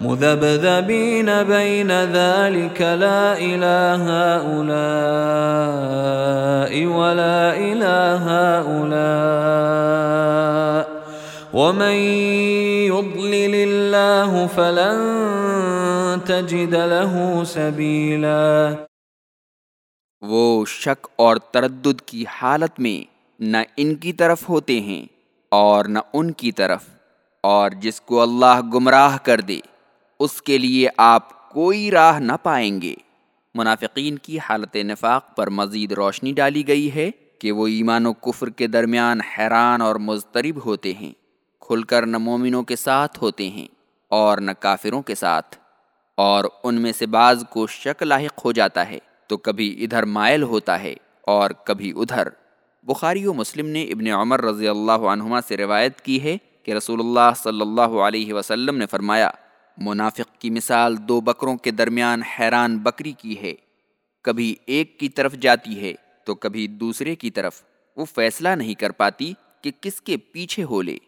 مذبذبين بين ذلك لا إله هؤلاء ولا إله هؤلاء ومن يضلل الله فلن تجد له سبيلا وہ شک اور تردد کی حالت میں نہ ان کی طرف ہوتے ہیں اور نہ ان کی طرف اور جس کو اللہ گمراہ کر دے۔ اس کے لیے آپ کوئی راہ نہ پائیں گے۔ منافقین کی حالت نفاق پر مزید روشنی ڈالی گئی ہے کہ وہ ایمان و کفر کے درمیان حیران اور مضطرب ہوتے ہیں، کھل کر نہ مومنوں کے ساتھ ہوتے ہیں اور نہ کافروں کے ساتھ۔ اور ان میں سے بعض کو شک لاحق ہو جاتا ہے، تو کبھی ادھر مائل ہوتا ہے اور کبھی ادھر۔ بخاری و مسلم نے ابن عمر رضی اللہ عنہما سے روایت کی ہے کہ رسول اللہ صلی اللہ علیہ وسلم نے فرمایا منافق کی مثال دو بکروں کے درمیان حیران بکری کی ہے۔ کبھی ایک کی طرف جاتی ہے تو کبھی دوسرے کی طرف۔ وہ فیصلہ نہیں کر پاتی کہ کس کے پیچھے ہو لے۔